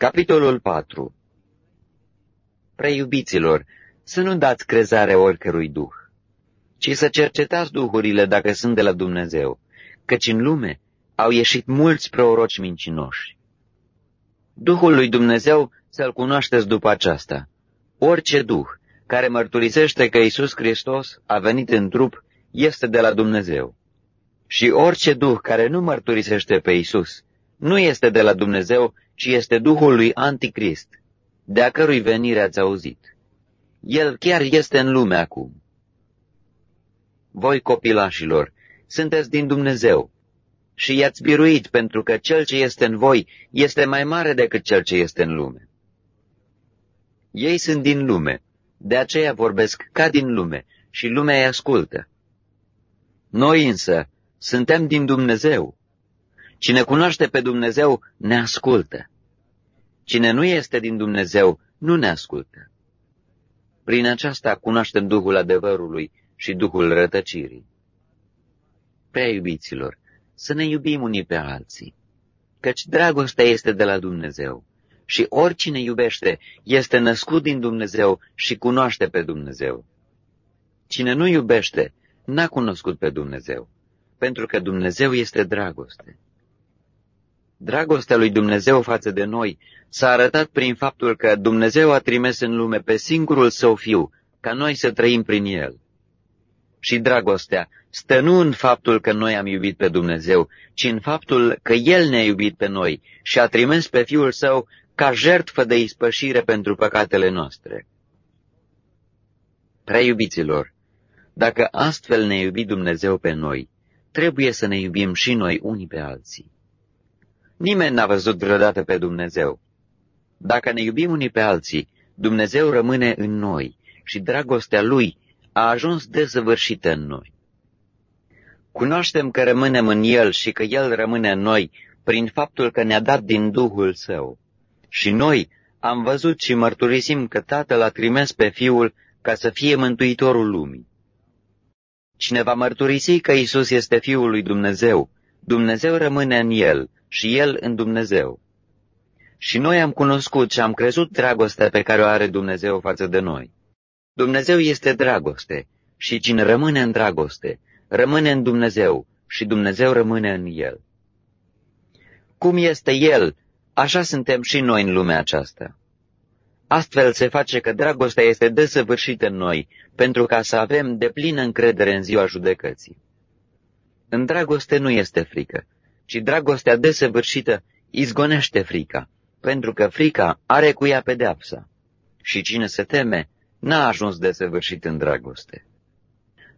Capitolul 4 Preiubiților, să nu dați crezare oricărui duh, ci să cercetați duhurile dacă sunt de la Dumnezeu, căci în lume au ieșit mulți proroci mincinoși. Duhul lui Dumnezeu să-L cunoașteți după aceasta. Orice duh care mărturisește că Isus Hristos a venit în trup este de la Dumnezeu. Și orice duh care nu mărturisește pe Isus nu este de la Dumnezeu, ci este Duhul lui Anticrist, de a cărui venire ați auzit. El chiar este în lume acum. Voi, copilașilor, sunteți din Dumnezeu și i-ați biruit pentru că cel ce este în voi este mai mare decât cel ce este în lume. Ei sunt din lume, de aceea vorbesc ca din lume și lumea îi ascultă. Noi însă suntem din Dumnezeu. Cine cunoaște pe Dumnezeu ne ascultă. Cine nu este din Dumnezeu nu ne ascultă. Prin aceasta cunoaștem Duhul adevărului și Duhul rătăcirii. Prea iubiților, să ne iubim unii pe alții, căci dragostea este de la Dumnezeu și oricine iubește este născut din Dumnezeu și cunoaște pe Dumnezeu. Cine nu iubește, n-a cunoscut pe Dumnezeu, pentru că Dumnezeu este dragoste. Dragostea lui Dumnezeu față de noi s-a arătat prin faptul că Dumnezeu a trimis în lume pe singurul său fiu, ca noi să trăim prin el. Și dragostea stă nu în faptul că noi am iubit pe Dumnezeu, ci în faptul că El ne-a iubit pe noi și a trimis pe Fiul Său ca jertfă de ispășire pentru păcatele noastre. Prea iubiților, dacă astfel ne iubi Dumnezeu pe noi, trebuie să ne iubim și noi unii pe alții. Nimeni n-a văzut vreodată pe Dumnezeu. Dacă ne iubim unii pe alții, Dumnezeu rămâne în noi și dragostea Lui a ajuns desăvârșită în noi. Cunoaștem că rămânem în El și că El rămâne în noi prin faptul că ne-a dat din Duhul Său. Și noi am văzut și mărturisim că Tatăl a trimis pe Fiul ca să fie mântuitorul lumii. Cine va mărturisi că Isus este Fiul lui Dumnezeu, Dumnezeu rămâne în El și El în Dumnezeu. Și noi am cunoscut și am crezut dragostea pe care o are Dumnezeu față de noi. Dumnezeu este dragoste și cine rămâne în dragoste, rămâne în Dumnezeu și Dumnezeu rămâne în El. Cum este El, așa suntem și noi în lumea aceasta. Astfel se face că dragostea este desăvârșită în noi, pentru ca să avem de plină încredere în ziua judecății. În dragoste nu este frică, ci dragostea desăvârșită izgonește frica, pentru că frica are cu ea pedeapsa. Și cine se teme, n-a ajuns desăvârșit în dragoste.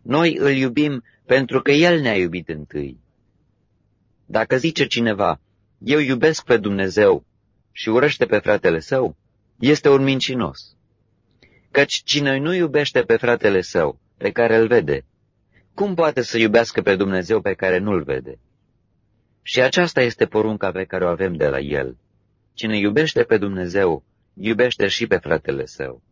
Noi îl iubim pentru că El ne-a iubit întâi. Dacă zice cineva, eu iubesc pe Dumnezeu și urăște pe fratele său, este un mincinos. Căci cine nu iubește pe fratele său, pe care îl vede, cum poate să iubească pe Dumnezeu pe care nu-l vede? Și aceasta este porunca pe care o avem de la El. Cine iubește pe Dumnezeu, iubește și pe fratele său.